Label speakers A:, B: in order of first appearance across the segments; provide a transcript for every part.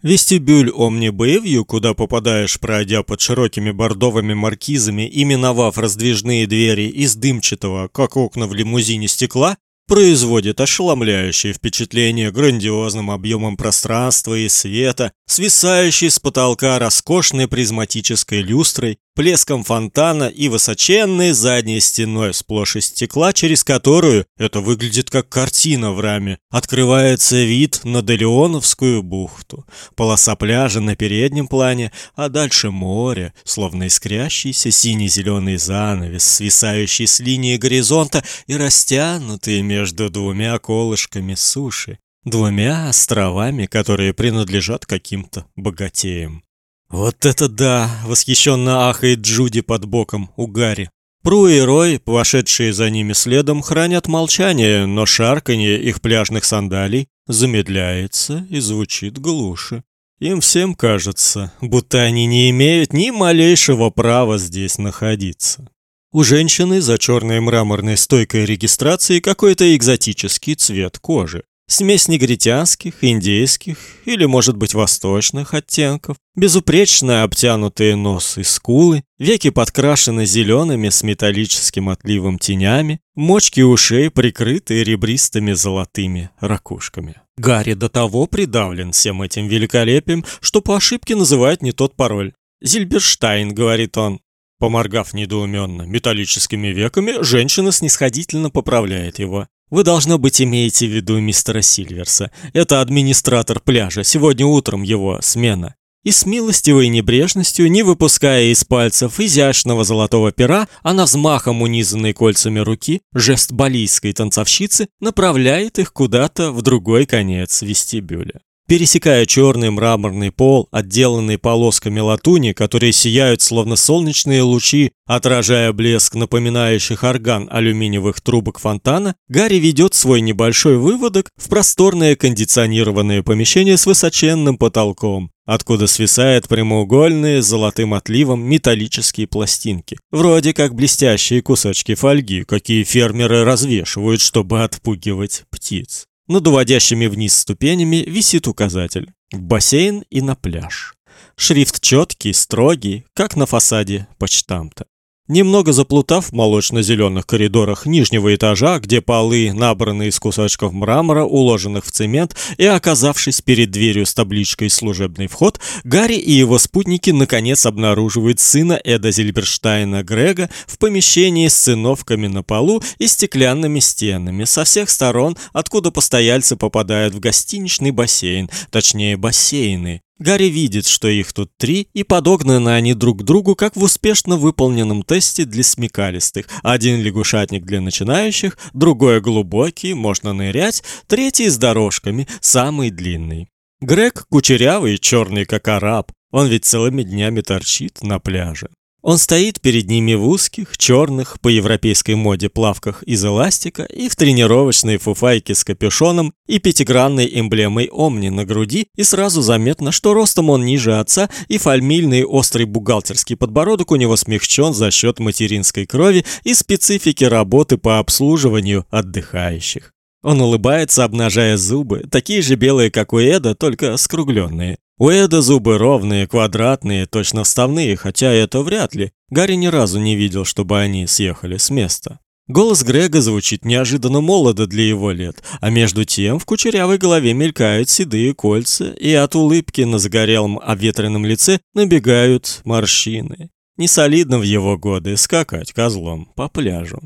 A: Вестибюль Омни Бэйвью, куда попадаешь, пройдя под широкими бордовыми маркизами и миновав раздвижные двери из дымчатого, как окна в лимузине стекла, производит ошеломляющее впечатление грандиозным объемом пространства и света, свисающей с потолка роскошной призматической люстрой, плеском фонтана и высоченной задней стеной сплошь из стекла, через которую, это выглядит как картина в раме, открывается вид на Делеоновскую бухту. Полоса пляжа на переднем плане, а дальше море, словно искрящийся сине-зеленый занавес, свисающий с линии горизонта и растянутый между двумя колышками суши, двумя островами, которые принадлежат каким-то богатеям. «Вот это да!» — восхищенно ахает Джуди под боком у Гарри. Пру и Рой, вошедшие за ними следом, хранят молчание, но шарканье их пляжных сандалий замедляется и звучит глуше. Им всем кажется, будто они не имеют ни малейшего права здесь находиться. У женщины за черной мраморной стойкой регистрации какой-то экзотический цвет кожи. Смесь негритянских, индейских или, может быть, восточных оттенков, безупречно обтянутые нос и скулы, веки подкрашены зелеными с металлическим отливом тенями, мочки ушей прикрыты ребристыми золотыми ракушками. Гарри до того придавлен всем этим великолепием, что по ошибке называет не тот пароль. «Зильберштайн», — говорит он. Поморгав недоуменно металлическими веками, женщина снисходительно поправляет его. Вы должно быть имеете в виду мистера Сильверса. Это администратор пляжа. Сегодня утром его смена. И с милостивой небрежностью, не выпуская из пальцев изящного золотого пера, она взмахом унизанной кольцами руки, жест балийской танцовщицы, направляет их куда-то в другой конец вестибюля. Пересекая черный мраморный пол, отделанный полосками латуни, которые сияют словно солнечные лучи, отражая блеск напоминающих орган алюминиевых трубок фонтана, Гарри ведет свой небольшой выводок в просторное кондиционированное помещение с высоченным потолком, откуда свисают прямоугольные с золотым отливом металлические пластинки, вроде как блестящие кусочки фольги, какие фермеры развешивают, чтобы отпугивать птиц. Над уводящими вниз ступенями висит указатель «В бассейн и на пляж». Шрифт четкий, строгий, как на фасаде почтамта. Немного заплутав в молочно-зеленых коридорах нижнего этажа, где полы набраны из кусочков мрамора, уложенных в цемент, и оказавшись перед дверью с табличкой «Служебный вход», Гарри и его спутники наконец обнаруживают сына Эда Зильберштайна Грега в помещении с циновками на полу и стеклянными стенами со всех сторон, откуда постояльцы попадают в гостиничный бассейн, точнее бассейны, Гарри видит, что их тут три, и подогнаны они друг к другу, как в успешно выполненном тесте для смекалистых. Один лягушатник для начинающих, другой глубокий, можно нырять, третий с дорожками, самый длинный. Грег кучерявый, черный как араб. Он ведь целыми днями торчит на пляже. Он стоит перед ними в узких, черных, по европейской моде плавках из эластика и в тренировочной фуфайке с капюшоном и пятигранной эмблемой Омни на груди, и сразу заметно, что ростом он ниже отца, и фамильный острый бухгалтерский подбородок у него смягчен за счет материнской крови и специфики работы по обслуживанию отдыхающих. Он улыбается, обнажая зубы, такие же белые, как у Эда, только скругленные. У Эда зубы ровные, квадратные, точно вставные, хотя это вряд ли. Гарри ни разу не видел, чтобы они съехали с места. Голос Грега звучит неожиданно молодо для его лет, а между тем в кучерявой голове мелькают седые кольца, и от улыбки на загорелом обветренном лице набегают морщины. Не солидно в его годы скакать козлом по пляжу.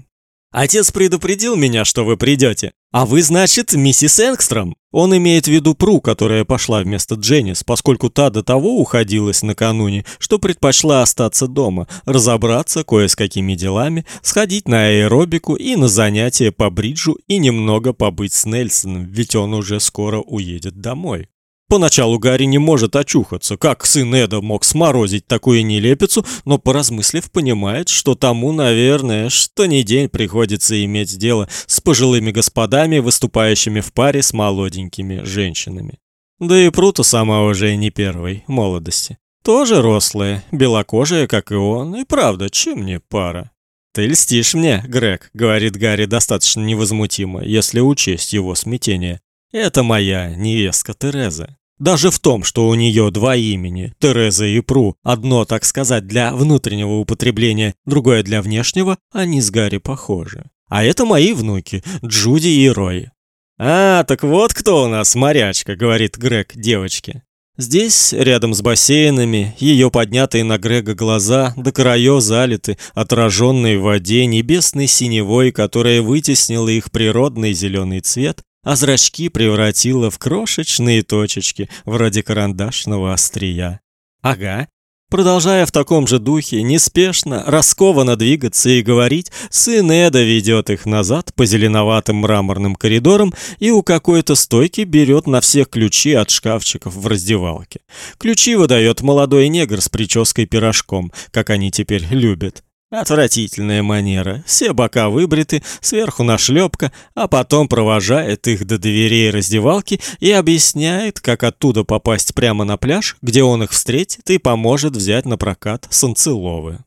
A: Отец предупредил меня, что вы придете. А вы, значит, миссис Энгстром? Он имеет в виду Пру, которая пошла вместо Дженнис, поскольку та до того уходилась накануне, что предпочла остаться дома, разобраться кое с какими делами, сходить на аэробику и на занятия по бриджу и немного побыть с Нельсоном, ведь он уже скоро уедет домой. Поначалу Гарри не может очухаться, как сын Эда мог сморозить такую нелепицу, но поразмыслив, понимает, что тому, наверное, что не день приходится иметь дело с пожилыми господами, выступающими в паре с молоденькими женщинами. Да и Прута сама уже не первой молодости. Тоже рослая, белокожая, как и он, и правда, чем не пара? «Ты льстишь мне, Грег», — говорит Гарри достаточно невозмутимо, если учесть его смятение. «Это моя невестка Тереза». Даже в том, что у нее два имени, Тереза и Пру, одно, так сказать, для внутреннего употребления, другое для внешнего, они с Гарри похожи. А это мои внуки, Джуди и Рой. А, так вот кто у нас морячка, говорит Грег девочке. Здесь, рядом с бассейнами, ее поднятые на Грега глаза до краев залиты, отраженные в воде небесной синевой, которая вытеснила их природный зеленый цвет, а зрачки превратила в крошечные точечки, вроде карандашного острия. Ага, Продолжая в таком же духе, неспешно, раскованно двигаться и говорить, сын Эда ведет их назад по зеленоватым мраморным коридорам и у какой-то стойки берет на всех ключи от шкафчиков в раздевалке. Ключи выдает молодой негр с прической пирожком, как они теперь любят. Отвратительная манера. Все бока выбриты, сверху нашлепка, а потом провожает их до дверей раздевалки и объясняет, как оттуда попасть прямо на пляж, где он их встретит и поможет взять на прокат санцеловы.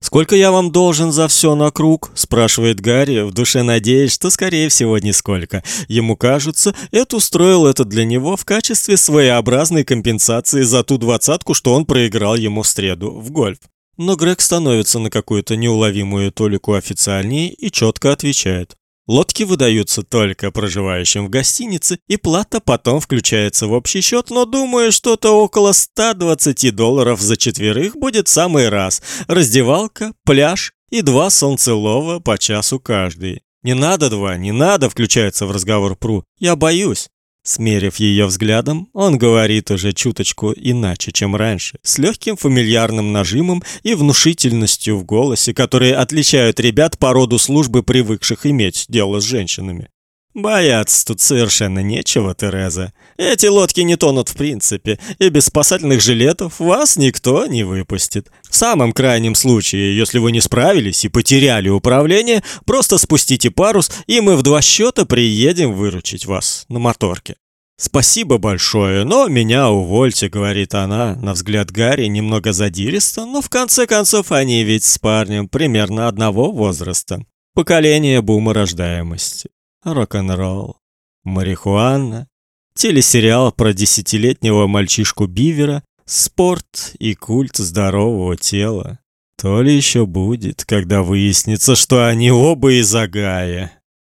A: «Сколько я вам должен за все на круг?» – спрашивает Гарри, в душе надеясь, что, скорее всего, нисколько. Ему кажется, Эд устроил это для него в качестве своеобразной компенсации за ту двадцатку, что он проиграл ему в среду в гольф. Но Грег становится на какую-то неуловимую толику официальнее и четко отвечает. Лодки выдаются только проживающим в гостинице, и плата потом включается в общий счет, но думаю, что-то около 120 долларов за четверых будет самый раз. Раздевалка, пляж и два солнцелова по часу каждый. Не надо два, не надо, включается в разговор Пру. Я боюсь. Смерив ее взглядом, он говорит уже чуточку иначе, чем раньше, с легким фамильярным нажимом и внушительностью в голосе, которые отличают ребят по роду службы, привыкших иметь дело с женщинами. Бояться тут совершенно нечего, Тереза. Эти лодки не тонут в принципе, и без спасательных жилетов вас никто не выпустит. В самом крайнем случае, если вы не справились и потеряли управление, просто спустите парус, и мы в два счета приедем выручить вас на моторке. Спасибо большое, но меня увольте, говорит она, на взгляд Гарри немного задиристо, но в конце концов они ведь с парнем примерно одного возраста. Поколение бума рождаемости рок-н-ролл, марихуана, телесериал про десятилетнего мальчишку Бивера, спорт и культ здорового тела. То ли еще будет, когда выяснится, что они оба из Агая.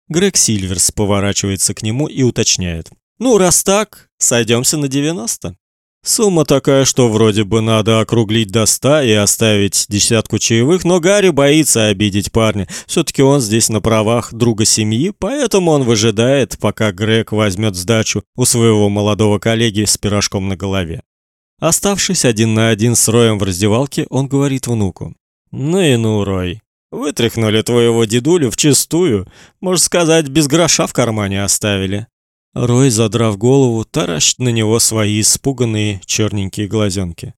A: Грег Сильверс поворачивается к нему и уточняет: "Ну, раз так, сойдемся на 90". Сумма такая, что вроде бы надо округлить до ста и оставить десятку чаевых, но Гарри боится обидеть парня. все таки он здесь на правах друга семьи, поэтому он выжидает, пока Грег возьмет сдачу у своего молодого коллеги с пирожком на голове. Оставшись один на один с Роем в раздевалке, он говорит внуку: "Ну и ну, Рой, вытряхнули твоего дедулю в чистую, можно сказать, без гроша в кармане оставили". Рой, задрав голову, таращит на него свои испуганные черненькие глазенки.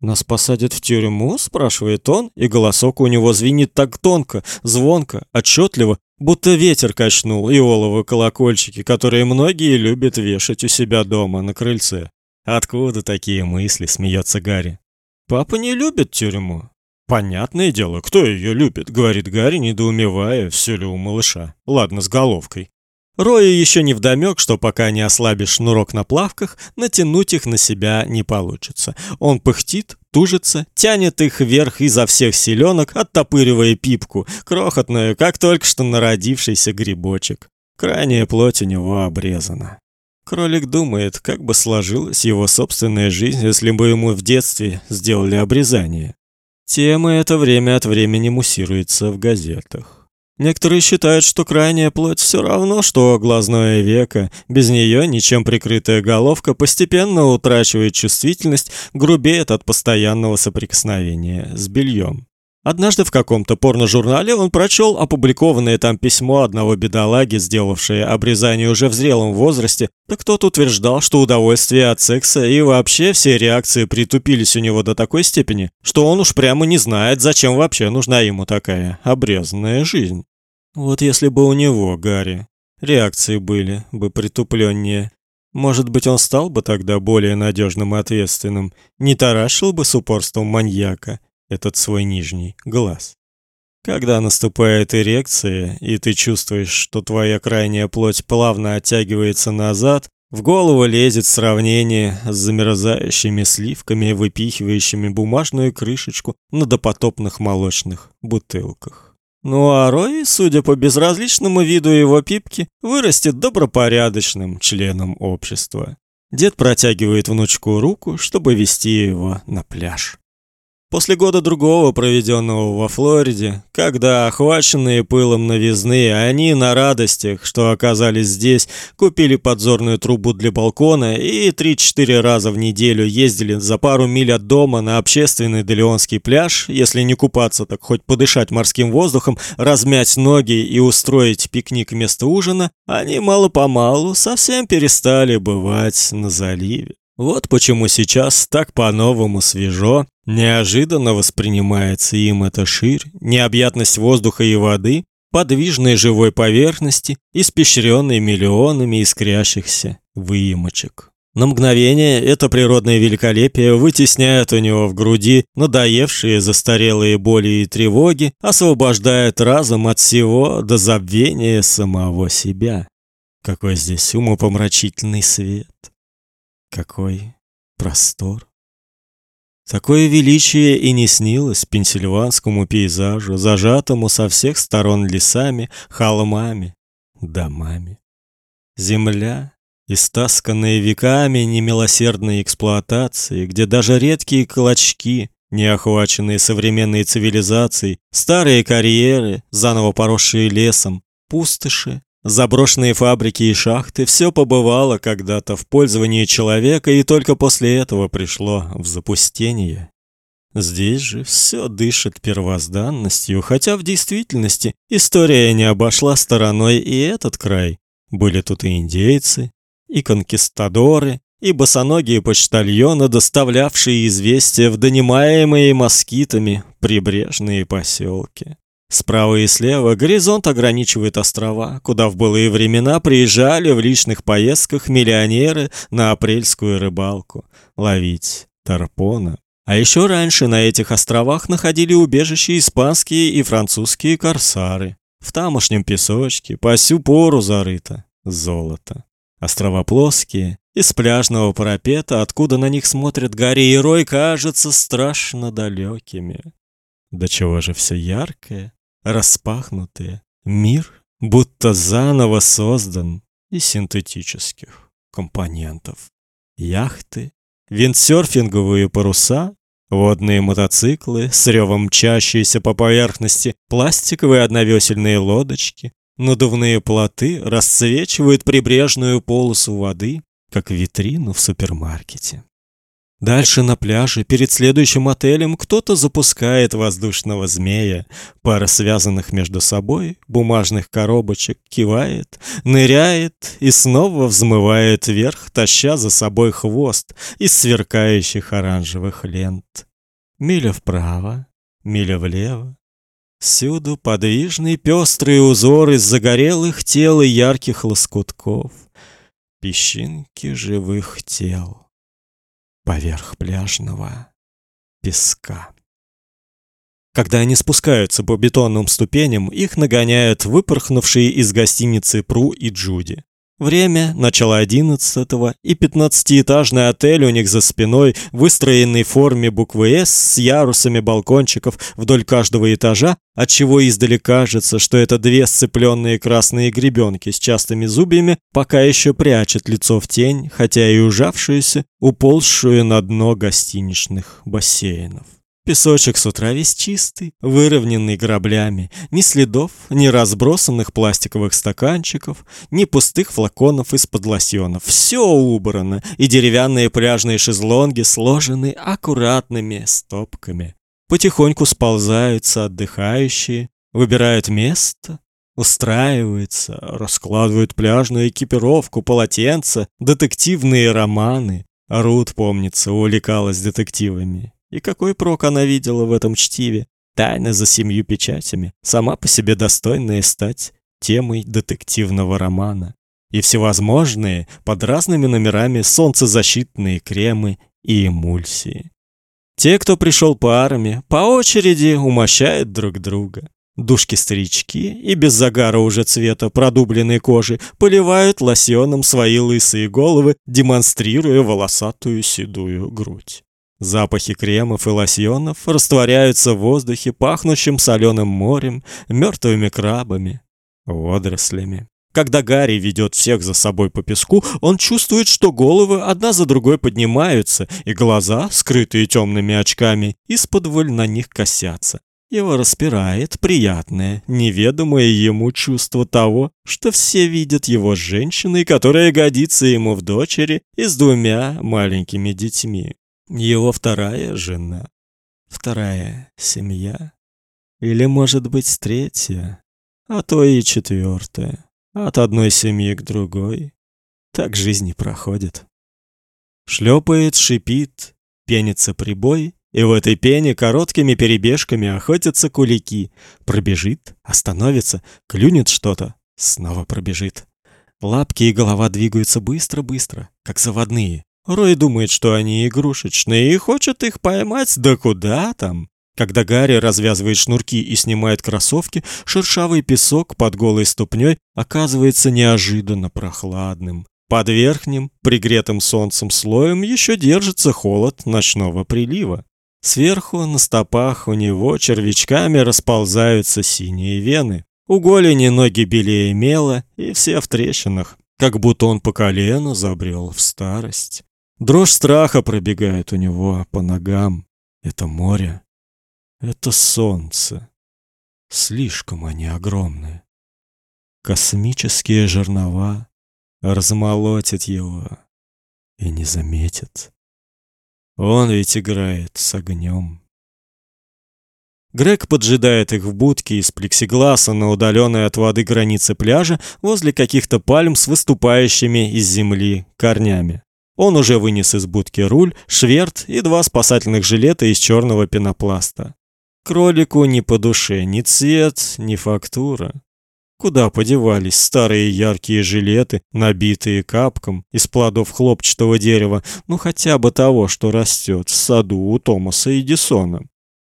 A: «Нас посадят в тюрьму?» – спрашивает он, и голосок у него звенит так тонко, звонко, отчетливо, будто ветер качнул иоловые колокольчики, которые многие любят вешать у себя дома на крыльце. «Откуда такие мысли?» – смеется Гарри. «Папа не любит тюрьму». «Понятное дело, кто ее любит?» – говорит Гарри, недоумевая, все ли у малыша. «Ладно, с головкой». Рою еще не вдомек, что пока не ослабишь шнурок на плавках, натянуть их на себя не получится. Он пыхтит, тужится, тянет их вверх изо всех силенок, оттопыривая пипку, крохотную, как только что народившийся грибочек. Крайняя плоть у него обрезана. Кролик думает, как бы сложилась его собственная жизнь, если бы ему в детстве сделали обрезание. Тема эта время от времени муссируется в газетах. Некоторые считают, что крайняя плоть все равно, что глазное веко. Без нее ничем прикрытая головка постепенно утрачивает чувствительность, грубеет от постоянного соприкосновения с бельем. Однажды в каком-то порно-журнале он прочел опубликованное там письмо одного бедолаги, сделавшее обрезание уже в зрелом возрасте. Так тот утверждал, что удовольствие от секса и вообще все реакции притупились у него до такой степени, что он уж прямо не знает, зачем вообще нужна ему такая обрезанная жизнь. Вот если бы у него, Гарри, реакции были бы притупленнее, может быть, он стал бы тогда более надежным и ответственным, не таращил бы с упорством маньяка этот свой нижний глаз. Когда наступает эрекция, и ты чувствуешь, что твоя крайняя плоть плавно оттягивается назад, В голову лезет сравнение с замерзающими сливками, выпихивающими бумажную крышечку на допотопных молочных бутылках. Ну а Рой, судя по безразличному виду его пипки, вырастет добропорядочным членом общества. Дед протягивает внучку руку, чтобы вести его на пляж. После года другого, проведенного во Флориде, когда охваченные пылом новизны, они на радостях, что оказались здесь, купили подзорную трубу для балкона и 3-4 раза в неделю ездили за пару миль от дома на общественный Делеонский пляж, если не купаться, так хоть подышать морским воздухом, размять ноги и устроить пикник вместо ужина, они мало-помалу совсем перестали бывать на заливе. Вот почему сейчас так по-новому свежо, неожиданно воспринимается им эта ширь, необъятность воздуха и воды, подвижной живой поверхности, испещренной миллионами искрящихся выемочек. На мгновение это природное великолепие вытесняет у него в груди надоевшие застарелые боли и тревоги, освобождает разум от всего до забвения самого себя. Какой здесь умопомрачительный свет! Какой простор! Такое величие и не снилось пенсильванскому пейзажу, зажатому со всех сторон лесами, холмами, домами. Земля, истасканная веками немилосердной эксплуатации, где даже редкие клочки, не охваченные современной цивилизацией, старые карьеры, заново поросшие лесом, пустоши, Заброшенные фабрики и шахты все побывало когда-то в пользовании человека и только после этого пришло в запустение. Здесь же все дышит первозданностью, хотя в действительности история не обошла стороной и этот край. Были тут и индейцы, и конкистадоры, и босоногие почтальоны, доставлявшие известия в донимаемые москитами прибрежные поселки. Справа и слева горизонт ограничивает острова, куда в былые времена приезжали в личных поездках миллионеры на апрельскую рыбалку ловить тарпона. А еще раньше на этих островах находили убежище испанские и французские корсары. В тамошнем песочке по всю пору зарыто золото. Острова плоские, из пляжного парапета, откуда на них смотрят Гарри и Рой, кажутся страшно далекими. До чего же все яркое, распахнутые. Мир будто заново создан из синтетических компонентов. Яхты, виндсерфинговые паруса, водные мотоциклы с ревом мчащиеся по поверхности, пластиковые одновесельные лодочки, надувные плоты расцвечивают прибрежную полосу воды, как витрину в супермаркете. Дальше на пляже, перед следующим отелем, кто-то запускает воздушного змея. Пара связанных между собой бумажных коробочек кивает, ныряет и снова взмывает вверх, таща за собой хвост из сверкающих оранжевых лент. Миля вправо, миля влево. Всюду подвижный пестрый узор из загорелых тел и ярких лоскутков. Песчинки живых тел поверх пляжного песка. Когда они спускаются по бетонным ступеням, их нагоняют выпорхнувшие из гостиницы Пру и Джуди. Время начало одиннадцатого, и пятнадцатиэтажный отель у них за спиной, выстроенный в форме буквы «С» с ярусами балкончиков вдоль каждого этажа, отчего издали кажется, что это две сцепленные красные гребенки с частыми зубьями, пока еще прячет лицо в тень, хотя и ужавшуюся, уползшую на дно гостиничных бассейнов. Песочек с утра весь чистый, выровненный граблями, ни следов, ни разбросанных пластиковых стаканчиков, ни пустых флаконов из-под лосьонов. Все убрано, и деревянные пляжные шезлонги сложены аккуратными стопками. Потихоньку сползаются отдыхающие, выбирают место, устраиваются, раскладывают пляжную экипировку, полотенца, детективные романы. Рут, помнится, увлекалась детективами. И какой прок она видела в этом чтиве? Тайна за семью печатями, сама по себе достойная стать темой детективного романа. И всевозможные, под разными номерами, солнцезащитные кремы и эмульсии. Те, кто пришел парами, по очереди умощают друг друга. Душки-старички и без загара уже цвета продубленной кожи поливают лосьоном свои лысые головы, демонстрируя волосатую седую грудь. Запахи кремов и лосьонов растворяются в воздухе, пахнущем соленым морем, мертвыми крабами, водорослями. Когда Гарри ведет всех за собой по песку, он чувствует, что головы одна за другой поднимаются, и глаза, скрытые темными очками, из-под на них косятся. Его распирает приятное, неведомое ему чувство того, что все видят его женщиной, которая годится ему в дочери и с двумя маленькими детьми. Его вторая жена, вторая семья, или, может быть, третья, а то и четвертая. От одной семьи к другой. Так жизнь и проходит. Шлепает, шипит, пенится прибой, и в этой пене короткими перебежками охотятся кулики. Пробежит, остановится, клюнет что-то, снова пробежит. Лапки и голова двигаются быстро-быстро, как заводные. Рой думает, что они игрушечные и хочет их поймать, да куда там. Когда Гарри развязывает шнурки и снимает кроссовки, шершавый песок под голой ступней оказывается неожиданно прохладным. Под верхним, пригретым солнцем слоем еще держится холод ночного прилива. Сверху на стопах у него червячками расползаются синие вены. У голени ноги белее мела и все в трещинах, как будто он по колено забрел в старость. Дрожь страха пробегает у него по ногам. Это море. Это солнце. Слишком они огромные. Космические жернова размолотят его и не заметят. Он ведь играет с огнем. Грег поджидает их в будке из плексигласа на удаленной от воды границе пляжа возле каких-то пальм с выступающими из земли корнями. Он уже вынес из будки руль, шверт и два спасательных жилета из черного пенопласта. Кролику ни по душе ни цвет, ни фактура. Куда подевались старые яркие жилеты, набитые капком из плодов хлопчатого дерева, ну хотя бы того, что растет в саду у Томаса Эдисона?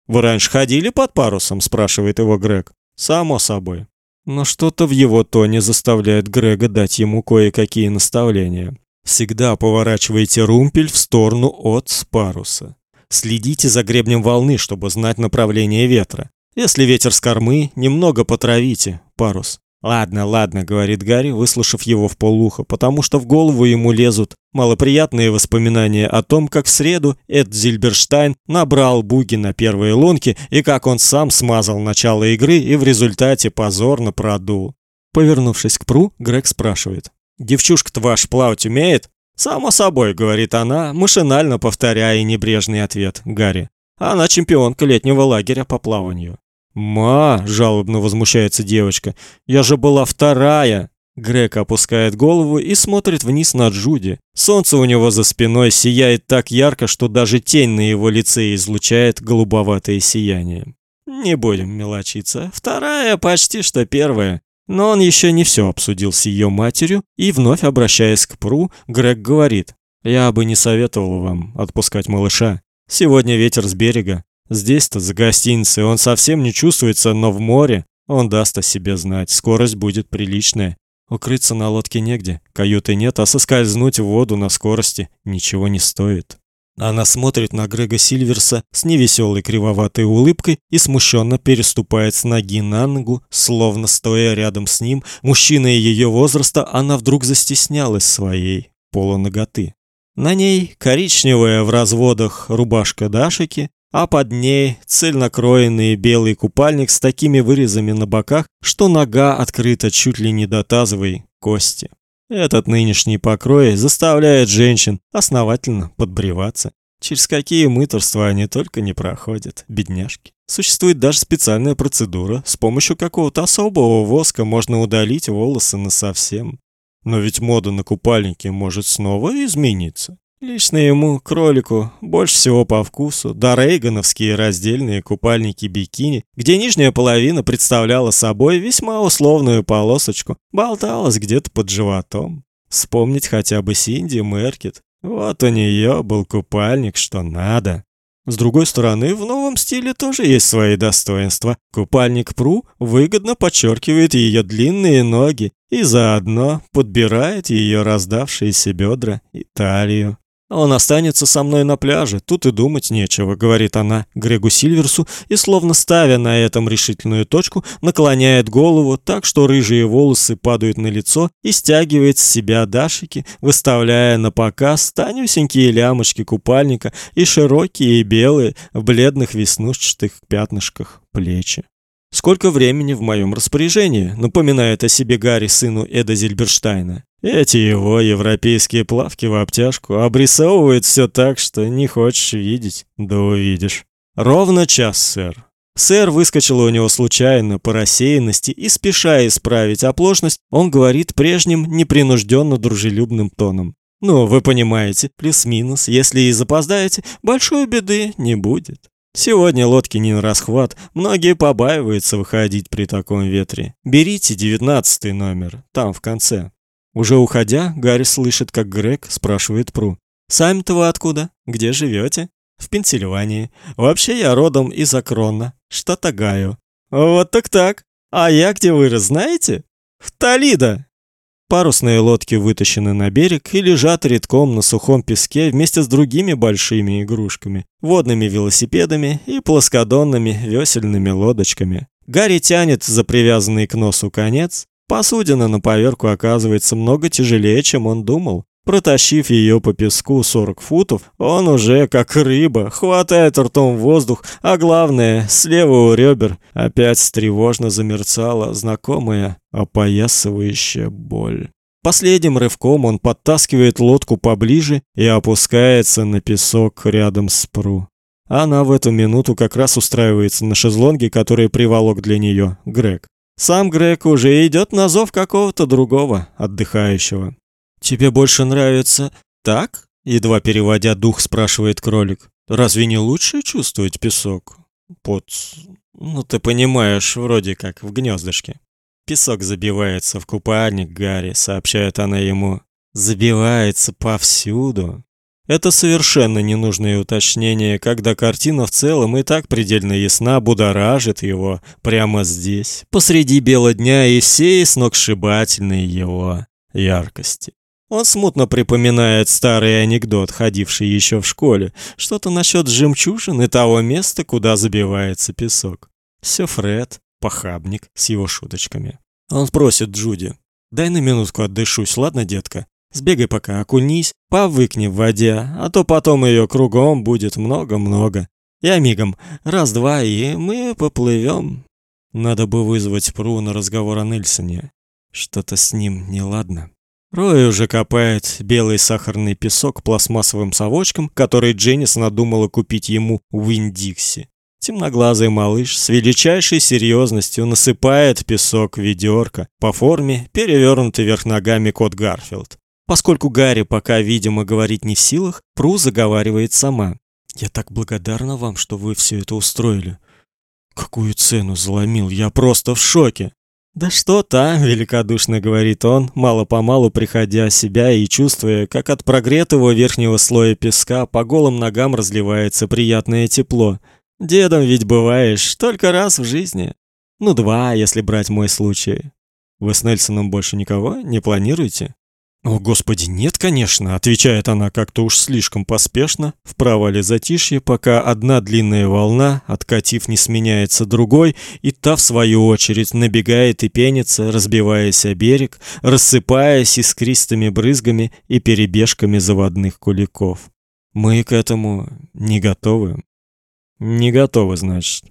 A: Вы раньше ходили под парусом, спрашивает его Грег. Само собой. Но что-то в его тоне заставляет Грега дать ему кое-какие наставления. Всегда поворачивайте румпель в сторону от паруса. Следите за гребнем волны, чтобы знать направление ветра. Если ветер с кормы, немного потравите парус. Ладно, ладно, говорит Гарри, выслушав его в полухо, потому что в голову ему лезут малоприятные воспоминания о том, как в среду Эд Зильберштайн набрал буги на первые лунки и как он сам смазал начало игры и в результате позорно продул. Повернувшись к Пру, Грег спрашивает: "Девчушка-то ваш плавать умеет?" "Само собой", говорит она, машинально повторяя небрежный ответ Гарри. Она чемпионка летнего лагеря по плаванию. «Ма!» – жалобно возмущается девочка. «Я же была вторая!» Грег опускает голову и смотрит вниз на Джуди. Солнце у него за спиной сияет так ярко, что даже тень на его лице излучает голубоватое сияние. Не будем мелочиться. Вторая почти что первая. Но он еще не все обсудил с ее матерью, и вновь обращаясь к Пру, Грег говорит: "Я бы не советовал вам отпускать малыша. Сегодня ветер с берега. Здесь-то, за гостиницей, он совсем не чувствуется, но в море он даст о себе знать. Скорость будет приличная. Укрыться на лодке негде, каюты нет, а соскользнуть в воду на скорости ничего не стоит. Она смотрит на Грега Сильверса с невеселой кривоватой улыбкой и смущенно переступает с ноги на ногу, словно стоя рядом с ним, мужчина ее возраста, она вдруг застеснялась своей полуноготы. На ней коричневая в разводах рубашка Дашики, а под ней цельнокроенный белый купальник с такими вырезами на боках, что нога открыта чуть ли не до тазовой кости. Этот нынешний покрой заставляет женщин основательно подбреваться. Через какие мытарства они только не проходят, бедняжки. Существует даже специальная процедура, с помощью какого-то особого воска можно удалить волосы насовсем. Но ведь мода на купальники может снова измениться. Лично ему, кролику, больше всего по вкусу да рейгановские раздельные купальники-бикини, где нижняя половина представляла собой весьма условную полосочку, болталась где-то под животом. Вспомнить хотя бы Синди Меркет. Вот у нее был купальник, что надо. С другой стороны, в новом стиле тоже есть свои достоинства. Купальник Пру выгодно подчеркивает ее длинные ноги и заодно подбирает ее раздавшиеся бедра и талию. Он останется со мной на пляже, тут и думать нечего, говорит она Грегу Сильверсу и словно ставя на этом решительную точку, наклоняет голову так, что рыжие волосы падают на лицо и стягивает с себя дашики, выставляя на показ тонюсенькие лямочки купальника и широкие и белые в бледных веснушчатых пятнышках плечи. Сколько времени в моем распоряжении, напоминает о себе Гарри сыну Эда Зильберштейна. Эти его европейские плавки в обтяжку обрисовывают все так, что не хочешь видеть, да увидишь. Ровно час, сэр. Сэр выскочил у него случайно по рассеянности и спеша исправить оплошность, он говорит прежним непринужденно дружелюбным тоном. Ну, вы понимаете, плюс-минус, если и запоздаете, большой беды не будет. Сегодня лодки не на расхват, многие побаиваются выходить при таком ветре. Берите девятнадцатый номер, там в конце. Уже уходя, Гарри слышит, как Грег спрашивает Пру: "Сами-то вы откуда? Где живете? В Пенсильвании. Вообще я родом из Акрона, штат Огайо. Вот так так. А я где вырос, знаете? В Толидо. Парусные лодки вытащены на берег и лежат редком на сухом песке вместе с другими большими игрушками, водными велосипедами и плоскодонными весельными лодочками. Гарри тянет за привязанный к носу конец. Посудина на поверку оказывается много тяжелее, чем он думал. Протащив ее по песку 40 футов, он уже, как рыба, хватает ртом воздух, а главное, слева у ребер опять тревожно замерцала знакомая опоясывающая боль. Последним рывком он подтаскивает лодку поближе и опускается на песок рядом с Пру. Она в эту минуту как раз устраивается на шезлонге, который приволок для нее Грег. Сам Грег уже идет на зов какого-то другого отдыхающего. Тебе больше нравится так? Едва переводя дух, спрашивает кролик. Разве не лучше чувствовать песок? Под... Ну, ты понимаешь, вроде как в гнездышке. Песок забивается в купальник, Гарри, сообщает она ему. Забивается повсюду. Это совершенно ненужное уточнение, когда картина в целом и так предельно ясна, будоражит его прямо здесь, посреди бела дня и всей сногсшибательной его яркости. Он смутно припоминает старый анекдот, ходивший еще в школе, что-то насчет жемчужин и того места, куда забивается песок. Все Фред, похабник с его шуточками. Он просит Джуди: "Дай на минутку отдышусь, ладно, детка? Сбегай пока, окунись, повыкни в воде, а то потом ее кругом будет много-много. Я мигом, раз-два и мы поплывем. Надо бы вызвать Пру на разговор о Нельсоне. Что-то с ним неладно. Рой уже копает белый сахарный песок пластмассовым совочком, который Дженнис надумала купить ему в Индикси. Темноглазый малыш с величайшей серьезностью насыпает песок в ведерко, по форме перевернутый вверх ногами кот Гарфилд. Поскольку Гарри пока, видимо, говорить не в силах, Пру заговаривает сама. «Я так благодарна вам, что вы все это устроили. Какую цену заломил, я просто в шоке!» Да что там, великодушно говорит он, мало-помалу приходя в себя и чувствуя, как от прогретого верхнего слоя песка по голым ногам разливается приятное тепло. Дедом ведь бываешь только раз в жизни. Ну, два, если брать мой случай. Вы с Нельсоном больше никого не планируете? «О, Господи, нет, конечно», — отвечает она как-то уж слишком поспешно, в провале затишья, пока одна длинная волна, откатив, не сменяется другой, и та, в свою очередь, набегает и пенится, разбиваясь о берег, рассыпаясь искристыми брызгами и перебежками заводных куликов. Мы к этому не готовы. Не готовы, значит.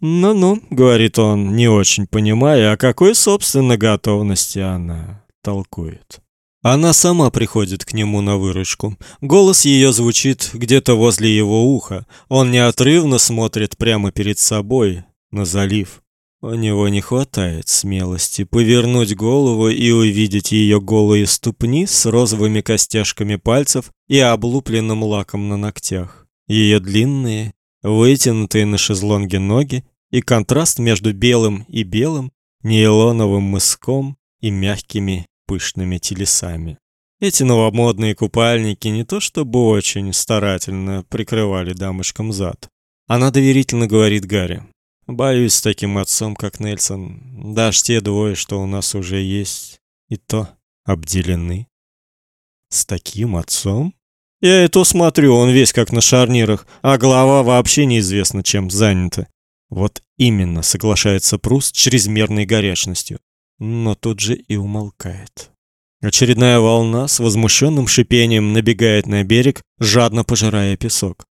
A: Ну-ну, говорит он, не очень понимая, о какой собственно готовности она толкует. Она сама приходит к нему на выручку. Голос ее звучит где-то возле его уха. Он неотрывно смотрит прямо перед собой на залив. У него не хватает смелости повернуть голову и увидеть ее голые ступни с розовыми костяшками пальцев и облупленным лаком на ногтях. Ее длинные, вытянутые на шезлонге ноги и контраст между белым и белым, нейлоновым мыском и мягкими пышными телесами. Эти новомодные купальники не то чтобы очень старательно прикрывали дамочкам зад. Она доверительно говорит Гарри: "Боюсь, с таким отцом, как Нельсон, даже те двое, что у нас уже есть, и то обделены". С таким отцом? Я это смотрю, он весь как на шарнирах, а голова вообще неизвестно чем занята. Вот именно, соглашается Прус с чрезмерной горячностью, но тут же и умолкает. Очередная волна с возмущенным шипением набегает на берег, жадно пожирая песок.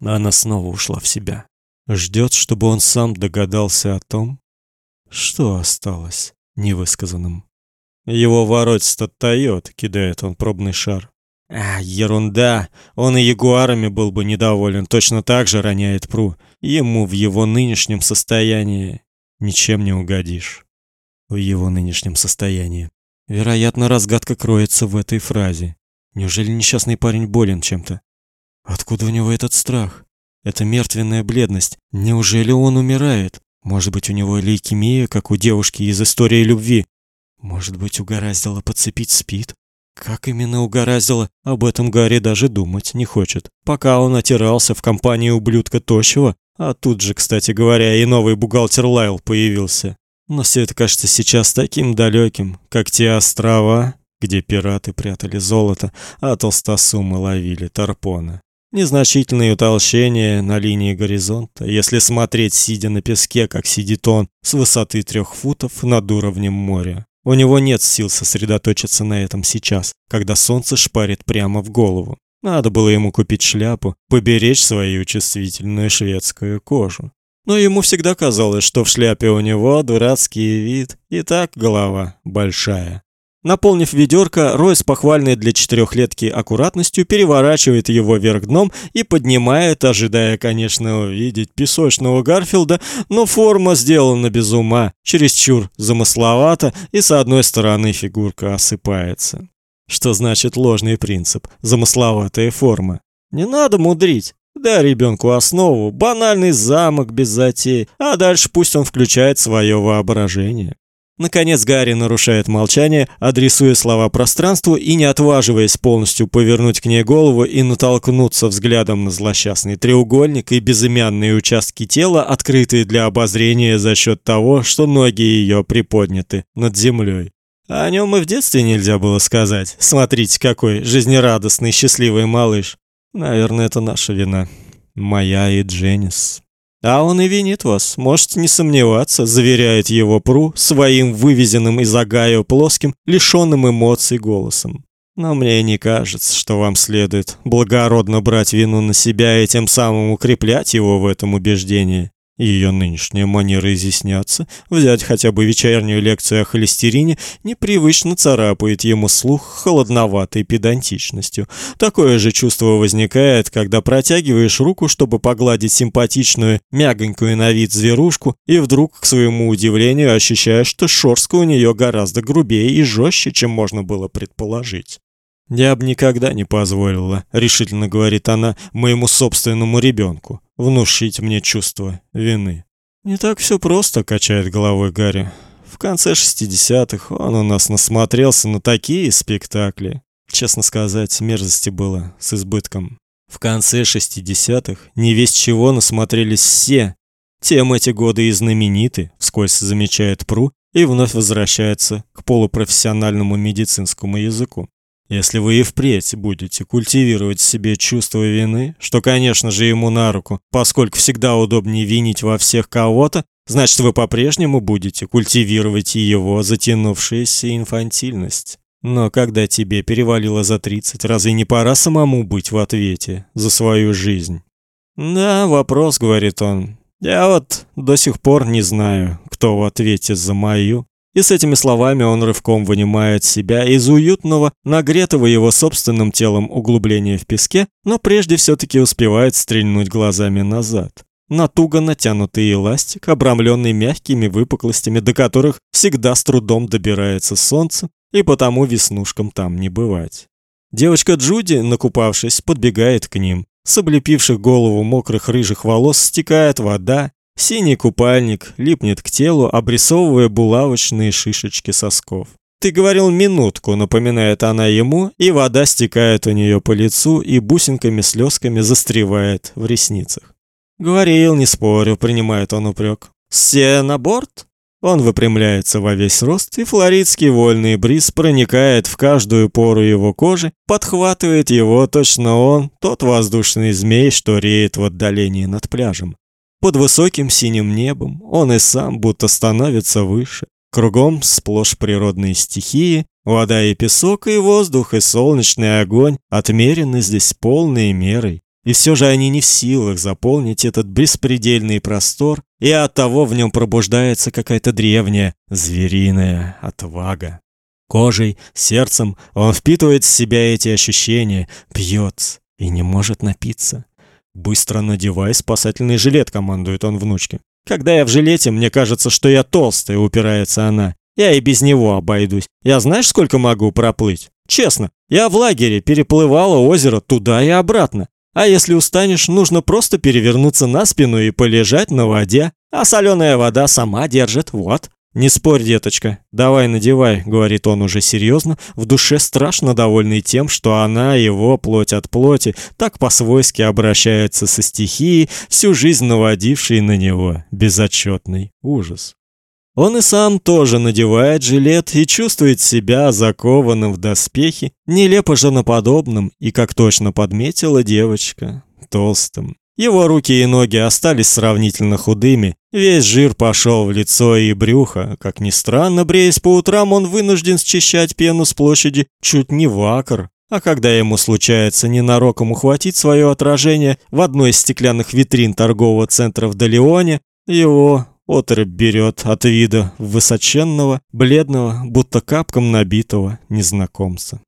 A: Она снова ушла в себя. Ждет, чтобы он сам догадался о том, что осталось невысказанным. Его воротит оттает, кидает он пробный шар. А, ерунда. Он и ягуарами был бы недоволен, точно так же роняет Пру. Ему в его нынешнем состоянии ничем не угодишь. В его нынешнем состоянии. Вероятно, разгадка кроется в этой фразе. Неужели несчастный парень болен чем-то? Откуда у него этот страх? Эта мертвенная бледность. Неужели он умирает? Может быть, у него лейкемия, как у девушки из истории любви? Может быть, угораздило подцепить спид? Как именно угораздило, об этом Гарри даже думать не хочет. Пока он отирался в компании ублюдка тощего, а тут же, кстати говоря, и новый бухгалтер Лайл появился. Но все это кажется сейчас таким далеким, как те острова, где пираты прятали золото, а толстосумы ловили тарпоны. Незначительные утолщения на линии горизонта, если смотреть сидя на песке, как сидит он, с высоты трех футов над уровнем моря. У него нет сил сосредоточиться на этом сейчас, когда солнце шпарит прямо в голову. Надо было ему купить шляпу, поберечь свою чувствительную шведскую кожу. Но ему всегда казалось, что в шляпе у него дурацкий вид, и так голова большая. Наполнив ведерко, Рой с похвальной для четырехлетки аккуратностью переворачивает его вверх дном и поднимает, ожидая, конечно, увидеть песочного Гарфилда, но форма сделана без ума, чересчур замысловато, и с одной стороны фигурка осыпается. Что значит ложный принцип? Замысловатая форма. Не надо мудрить. Дай ребенку основу, банальный замок без затей, а дальше пусть он включает свое воображение. Наконец Гарри нарушает молчание, адресуя слова пространству и не отваживаясь полностью повернуть к ней голову и натолкнуться взглядом на злосчастный треугольник и безымянные участки тела, открытые для обозрения за счет того, что ноги ее приподняты над землей. О нем и в детстве нельзя было сказать. Смотрите, какой жизнерадостный, счастливый малыш. Наверное, это наша вина. Моя и Дженнис. А он и винит вас, можете не сомневаться, заверяет его Пру своим вывезенным из Агаю плоским, лишенным эмоций голосом. Но мне не кажется, что вам следует благородно брать вину на себя и тем самым укреплять его в этом убеждении. Ее нынешняя манера изъясняться, взять хотя бы вечернюю лекцию о холестерине, непривычно царапает ему слух холодноватой педантичностью. Такое же чувство возникает, когда протягиваешь руку, чтобы погладить симпатичную, мягонькую на вид зверушку, и вдруг, к своему удивлению, ощущаешь, что шорстка у нее гораздо грубее и жестче, чем можно было предположить. «Я бы никогда не позволила», — решительно говорит она, — «моему собственному ребенку внушить мне чувство вины». «Не так все просто», — качает головой Гарри. «В конце шестидесятых он у нас насмотрелся на такие спектакли. Честно сказать, мерзости было с избытком. В конце шестидесятых не весь чего насмотрелись все. Тем эти годы и знамениты», — вскользь замечает Пру и вновь возвращается к полупрофессиональному медицинскому языку. Если вы и впредь будете культивировать в себе чувство вины, что, конечно же, ему на руку, поскольку всегда удобнее винить во всех кого-то, значит, вы по-прежнему будете культивировать и его затянувшуюся инфантильность. Но когда тебе перевалило за 30, разве не пора самому быть в ответе за свою жизнь? Да, вопрос, говорит он. Я вот до сих пор не знаю, кто в ответе за мою. И с этими словами он рывком вынимает себя из уютного, нагретого его собственным телом углубления в песке, но прежде все таки успевает стрельнуть глазами назад. На туго натянутый эластик, обрамленный мягкими выпуклостями, до которых всегда с трудом добирается солнце, и потому веснушкам там не бывать. Девочка Джуди, накупавшись, подбегает к ним. С облепивших голову мокрых рыжих волос стекает вода, Синий купальник липнет к телу, обрисовывая булавочные шишечки сосков. Ты говорил минутку, напоминает она ему, и вода стекает у нее по лицу и бусинками-слезками застревает в ресницах. Говорил, не спорю, принимает он упрек. Все на борт? Он выпрямляется во весь рост, и флоридский вольный бриз проникает в каждую пору его кожи, подхватывает его точно он, тот воздушный змей, что реет в отдалении над пляжем. Под высоким синим небом он и сам будто становится выше. Кругом сплошь природные стихии, вода и песок, и воздух, и солнечный огонь отмерены здесь полной мерой. И все же они не в силах заполнить этот беспредельный простор, и оттого в нем пробуждается какая-то древняя звериная отвага. Кожей, сердцем он впитывает в себя эти ощущения, пьет и не может напиться. Быстро надевай спасательный жилет, командует он внучке. Когда я в жилете, мне кажется, что я толстая, упирается она. Я и без него обойдусь. Я знаешь, сколько могу проплыть? Честно, я в лагере переплывала озеро туда и обратно. А если устанешь, нужно просто перевернуться на спину и полежать на воде, а соленая вода сама держит, вот. Не спорь, деточка. Давай надевай, говорит он уже серьезно, в душе страшно довольный тем, что она его плоть от плоти так по-свойски обращается со стихией, всю жизнь наводившей на него безотчетный ужас. Он и сам тоже надевает жилет и чувствует себя закованным в доспехи, нелепо женоподобным и, как точно подметила девочка, толстым. Его руки и ноги остались сравнительно худыми, весь жир пошел в лицо и брюхо. Как ни странно, бреясь по утрам, он вынужден счищать пену с площади чуть не в акр. А когда ему случается ненароком ухватить свое отражение в одной из стеклянных витрин торгового центра в Далеоне, его Отрыбь берет от вида высоченного, бледного, будто капком набитого незнакомца.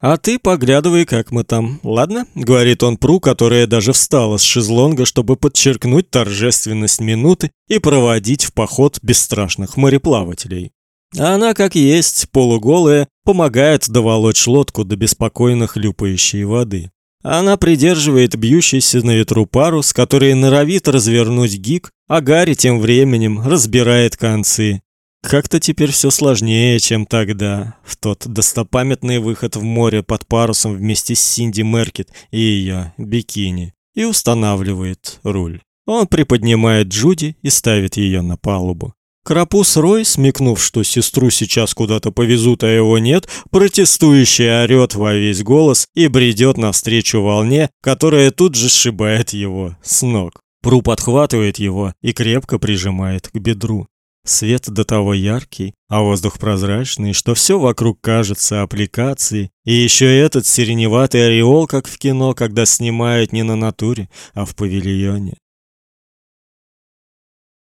A: А ты поглядывай, как мы там. Ладно, говорит он Пру, которая даже встала с шезлонга, чтобы подчеркнуть торжественность минуты и проводить в поход бесстрашных мореплавателей. А она, как есть, полуголая, помогает доволочь лодку до беспокойно хлюпающей воды. Она придерживает бьющийся на ветру парус, который норовит развернуть гик, а Гарри тем временем разбирает концы. Как-то теперь все сложнее, чем тогда, в тот достопамятный выход в море под парусом вместе с Синди Меркет и ее бикини, и устанавливает руль. Он приподнимает Джуди и ставит ее на палубу. Крапус Рой, смекнув, что сестру сейчас куда-то повезут, а его нет, протестующе орёт во весь голос и бредет навстречу волне, которая тут же сшибает его с ног. Пру подхватывает его и крепко прижимает к бедру. Свет до того яркий, а воздух прозрачный, что все вокруг кажется аппликацией. И еще этот сиреневатый ореол, как в кино, когда снимают не на натуре, а в павильоне.